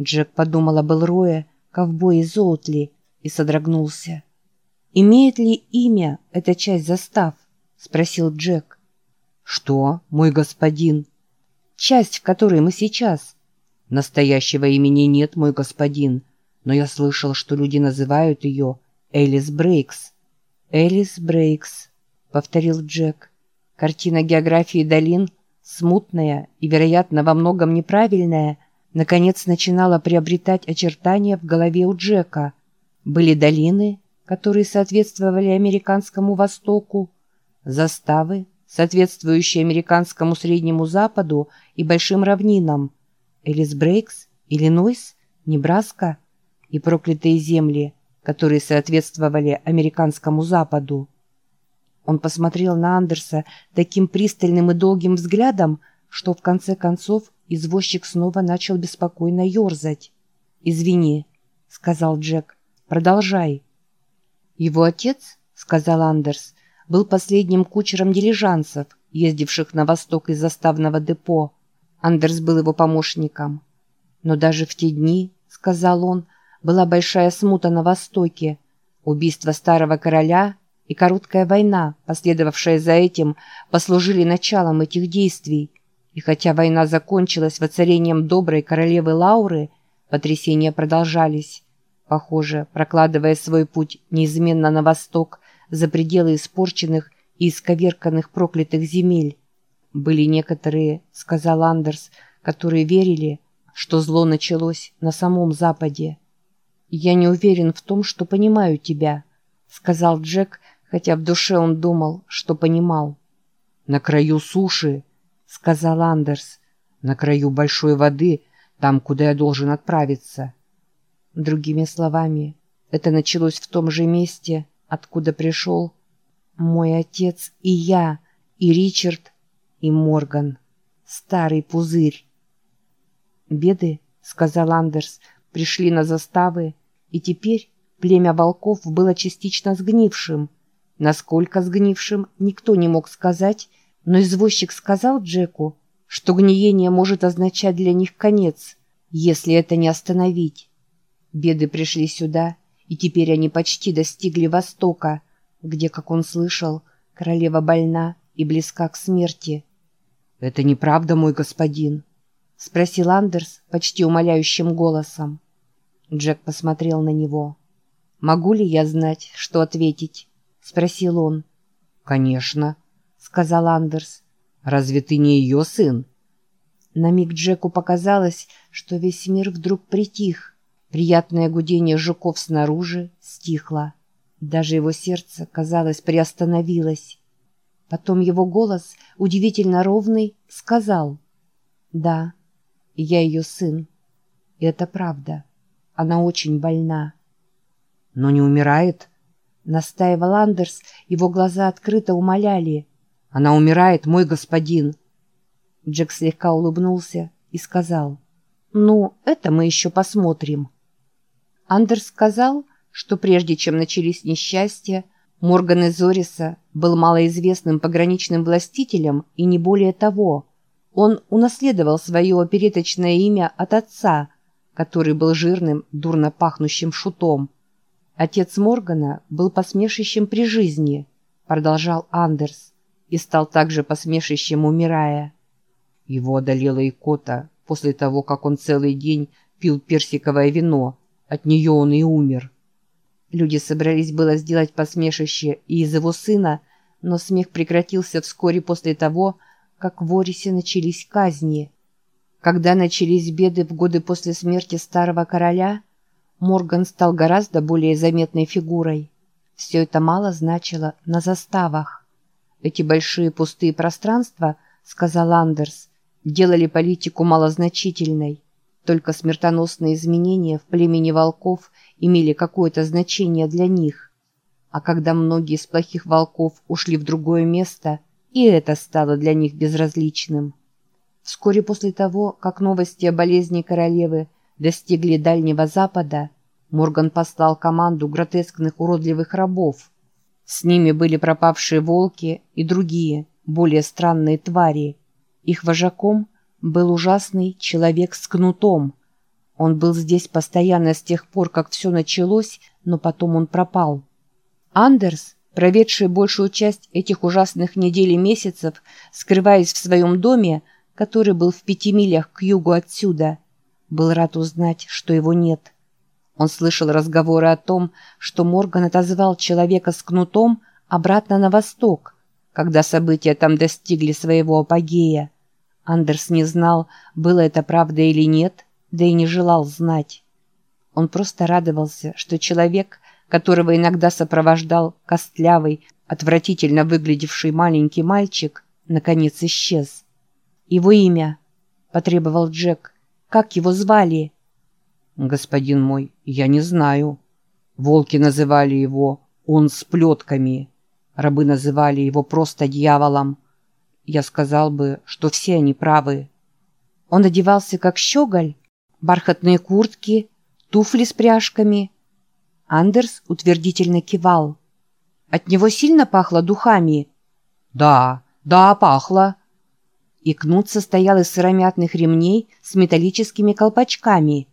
Джек подумал об Элрое, ковбое из Оутли, и содрогнулся. «Имеет ли имя эта часть застав?» — спросил Джек. «Что, мой господин?» «Часть, в которой мы сейчас». «Настоящего имени нет, мой господин, но я слышал, что люди называют ее Элис Брейкс». «Элис Брейкс», — повторил Джек. Картина географии долин, смутная и, вероятно, во многом неправильная, наконец начинала приобретать очертания в голове у Джека. Были долины, которые соответствовали американскому Востоку, заставы, соответствующие американскому Среднему Западу и большим равнинам, Элис Брейкс, Иллинойс, Небраска и проклятые земли, которые соответствовали американскому Западу. Он посмотрел на Андерса таким пристальным и долгим взглядом, что в конце концов извозчик снова начал беспокойно ерзать. «Извини», — сказал Джек, — «продолжай». «Его отец», — сказал Андерс, — был последним кучером дилижансов, ездивших на восток из заставного депо. Андерс был его помощником. Но даже в те дни, — сказал он, — была большая смута на востоке. Убийство старого короля и короткая война, последовавшая за этим, послужили началом этих действий. И хотя война закончилась воцарением доброй королевы Лауры, потрясения продолжались. Похоже, прокладывая свой путь неизменно на восток, за пределы испорченных и исковерканных проклятых земель. Были некоторые, сказал Андерс, которые верили, что зло началось на самом Западе. «Я не уверен в том, что понимаю тебя», — сказал Джек, хотя в душе он думал, что понимал. «На краю суши», — сказал Андерс, — «на краю большой воды, там, куда я должен отправиться». Другими словами, это началось в том же месте, откуда пришел мой отец и я, и Ричард, и Морган. Старый пузырь. «Беды», — сказал Андерс, — пришли на заставы, и теперь племя волков было частично сгнившим. Насколько сгнившим, никто не мог сказать, но извозчик сказал Джеку, что гниение может означать для них конец, если это не остановить. Беды пришли сюда, и теперь они почти достигли Востока, где, как он слышал, королева больна и близка к смерти. «Это неправда, мой господин?» — спросил Андерс почти умоляющим голосом. Джек посмотрел на него. «Могу ли я знать, что ответить?» — спросил он. «Конечно», — сказал Андерс. «Разве ты не ее сын?» На миг Джеку показалось, что весь мир вдруг притих. Приятное гудение жуков снаружи стихло. Даже его сердце, казалось, приостановилось. Потом его голос, удивительно ровный, сказал «Да, я ее сын. И это правда. Она очень больна». «Но не умирает?» Настаивал Андерс, его глаза открыто умоляли. «Она умирает, мой господин!» Джек слегка улыбнулся и сказал «Ну, это мы еще посмотрим». Андерс сказал, что прежде чем начались несчастья, Морган из Ориса был малоизвестным пограничным властителем и не более того. Он унаследовал свое опереточное имя от отца, который был жирным, дурно пахнущим шутом. Отец Моргана был посмешищем при жизни, продолжал Андерс, и стал также посмешищем, умирая. Его одолела икота после того, как он целый день пил персиковое вино, от нее он и умер. Люди собрались было сделать посмешище и из его сына, но смех прекратился вскоре после того, как в Орисе начались казни. Когда начались беды в годы после смерти старого короля, Морган стал гораздо более заметной фигурой. Все это мало значило на заставах. Эти большие пустые пространства, сказал Андерс, делали политику малозначительной. Только смертоносные изменения в племени волков имели какое-то значение для них. А когда многие из плохих волков ушли в другое место, и это стало для них безразличным. Вскоре после того, как новости о болезни королевы достигли Дальнего Запада, Морган послал команду гротескных уродливых рабов. С ними были пропавшие волки и другие, более странные твари. Их вожаком был ужасный человек с кнутом. Он был здесь постоянно с тех пор, как все началось, но потом он пропал. Андерс, проведший большую часть этих ужасных недель и месяцев, скрываясь в своем доме, который был в пяти милях к югу отсюда, был рад узнать, что его нет. Он слышал разговоры о том, что Морган отозвал человека с кнутом обратно на восток, когда события там достигли своего апогея. Андерс не знал, было это правда или нет, да и не желал знать. Он просто радовался, что человек, которого иногда сопровождал костлявый, отвратительно выглядевший маленький мальчик, наконец исчез. «Его имя?» — потребовал Джек. «Как его звали?» «Господин мой, я не знаю. Волки называли его «он с плетками». Рабы называли его просто дьяволом. Я сказал бы, что все они правы. Он одевался как щеголь, бархатные куртки, туфли с пряжками. Андерс утвердительно кивал. От него сильно пахло духами? Да, да, пахло. И кнут состоял из сыромятных ремней с металлическими колпачками.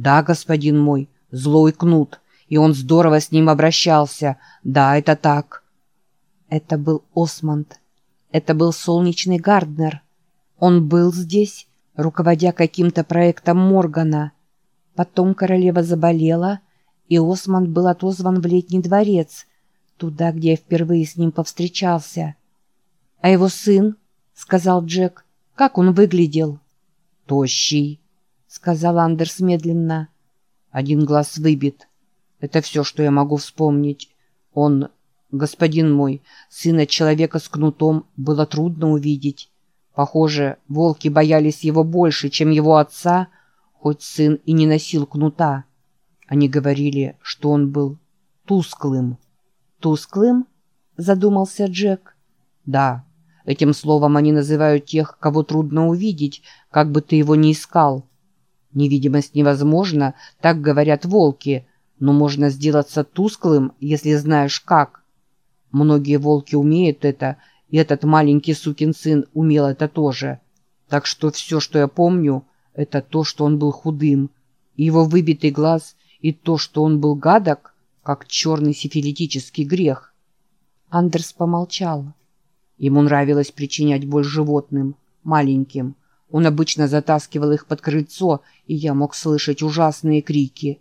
«Да, господин мой, злой кнут, и он здорово с ним обращался. Да, это так». Это был Осмонд. Это был солнечный Гарднер. Он был здесь, руководя каким-то проектом Моргана. Потом королева заболела, и Осмонд был отозван в летний дворец, туда, где я впервые с ним повстречался. «А его сын?» — сказал Джек. «Как он выглядел?» «Тощий», — сказал Андерс медленно. «Один глаз выбит. Это все, что я могу вспомнить. Он, господин мой, сына человека с кнутом, было трудно увидеть. Похоже, волки боялись его больше, чем его отца, хоть сын и не носил кнута. Они говорили, что он был тусклым». «Тусклым?» — задумался Джек. «Да, этим словом они называют тех, кого трудно увидеть, как бы ты его ни искал». Невидимость невозможна, так говорят волки, но можно сделаться тусклым, если знаешь как. Многие волки умеют это, и этот маленький сукин сын умел это тоже. Так что все, что я помню, это то, что он был худым, и его выбитый глаз, и то, что он был гадок, как черный сифилитический грех. Андерс помолчал. Ему нравилось причинять боль животным, маленьким, он обычно затаскивал их под крыльцо, и я мог слышать ужасные крики.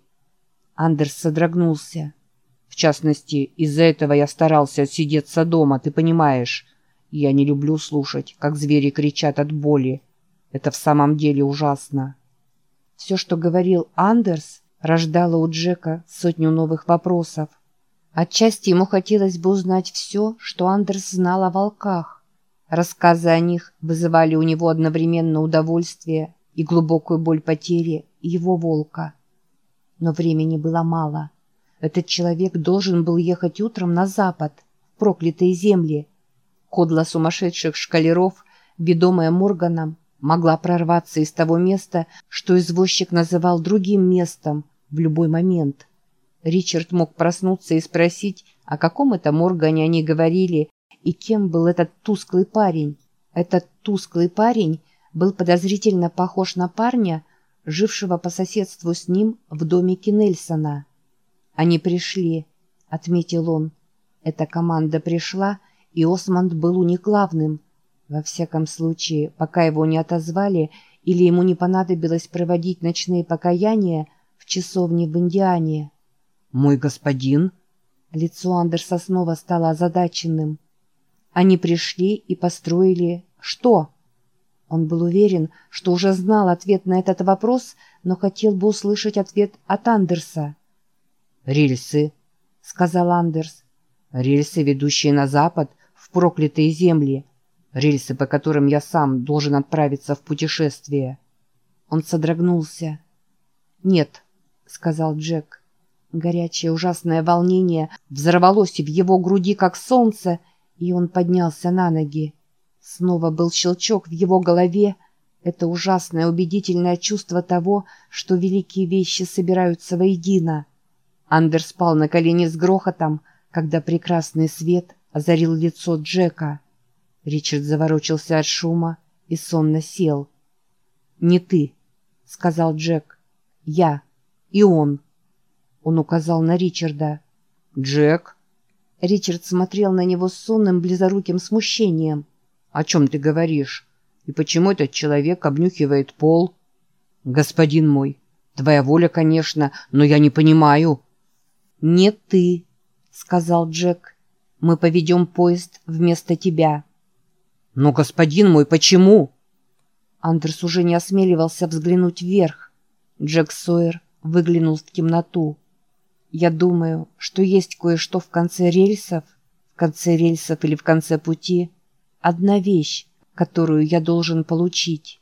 Андерс содрогнулся. В частности, из-за этого я старался отсидеться дома, ты понимаешь. Я не люблю слушать, как звери кричат от боли. Это в самом деле ужасно. Все, что говорил Андерс, рождало у Джека сотню новых вопросов. Отчасти ему хотелось бы узнать все, что Андерс знал о волках. Рассказы о них вызывали у него одновременно удовольствие и глубокую боль потери его волка. Но времени было мало. Этот человек должен был ехать утром на запад, в проклятые земли. Кодла сумасшедших шкалеров, ведомая Морганом, могла прорваться из того места, что извозчик называл другим местом в любой момент. Ричард мог проснуться и спросить, о каком это Моргане они говорили, и кем был этот тусклый парень? Этот тусклый парень был подозрительно похож на парня, жившего по соседству с ним в домике Нельсона. «Они пришли», — отметил он. Эта команда пришла, и Осмонд был у них главным. Во всяком случае, пока его не отозвали или ему не понадобилось проводить ночные покаяния в часовне в Индиане. «Мой господин?» Лицо Андерса снова стало озадаченным. Они пришли и построили что? Он был уверен, что уже знал ответ на этот вопрос, но хотел бы услышать ответ от Андерса. «Рельсы», — сказал Андерс. «Рельсы, ведущие на запад, в проклятые земли. Рельсы, по которым я сам должен отправиться в путешествие». Он содрогнулся. «Нет», — сказал Джек. Горячее ужасное волнение взорвалось в его груди, как солнце, и он поднялся на ноги. Снова был щелчок в его голове. Это ужасное убедительное чувство того, что великие вещи собираются воедино. Андер спал на колени с грохотом, когда прекрасный свет озарил лицо Джека. Ричард заворочился от шума и сонно сел. «Не ты», — сказал Джек. Я. И он. Он указал на Ричарда. «Джек?» Ричард смотрел на него с сонным, близоруким смущением. «О чем ты говоришь? И почему этот человек обнюхивает пол?» «Господин мой, твоя воля, конечно, но я не понимаю». «Не ты», — сказал Джек. «Мы поведем поезд вместо тебя». «Но, господин мой, почему?» Андерс уже не осмеливался взглянуть вверх. Джек Сойер выглянул в темноту. «Я думаю, что есть кое-что в конце рельсов, в конце рельсов или в конце пути. Одна вещь, которую я должен получить».